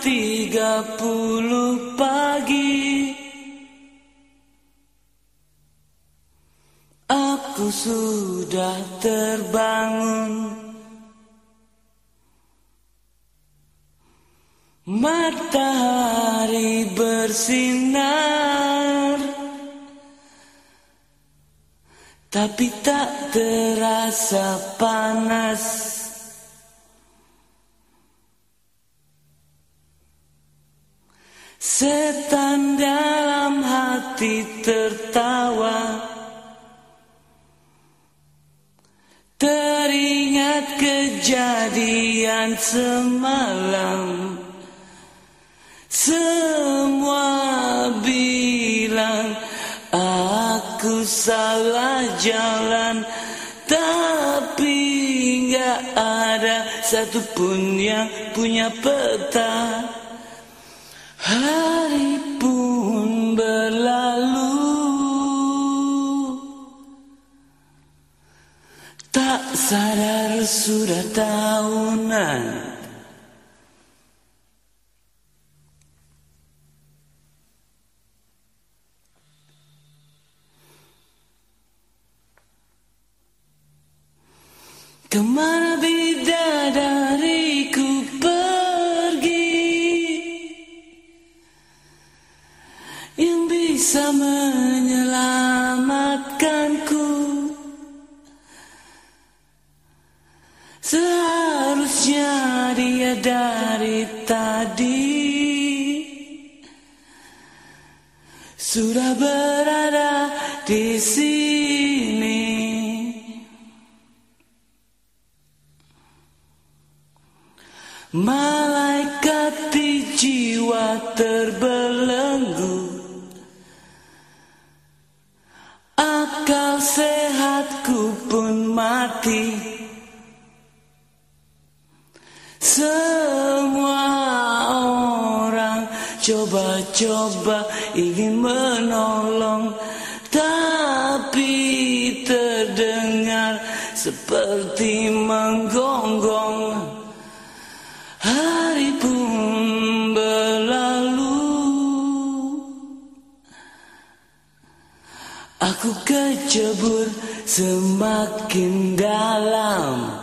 tiga puluh pagi. Aku sudah terbangun. Matahari bersinar. Tapi tak terasa panas Setan dalam hati tertawa. Teringat kejadian semalam. Semua bilang aku salah jalan. Tapi gak ada satupun yang punya peta Hari pun berlalu. Tak sadar sudah tahunan. Ke mana bisa menyelamatkanku. Seharusnya dia dari tadi Sudah berada di sini. Malaikat di jiwa terbelenggu Akal sehatku pun mati. Semua orang coba-coba ingin menolong Tapi terdengar seperti menggonggong Aku kecebur semakin dalam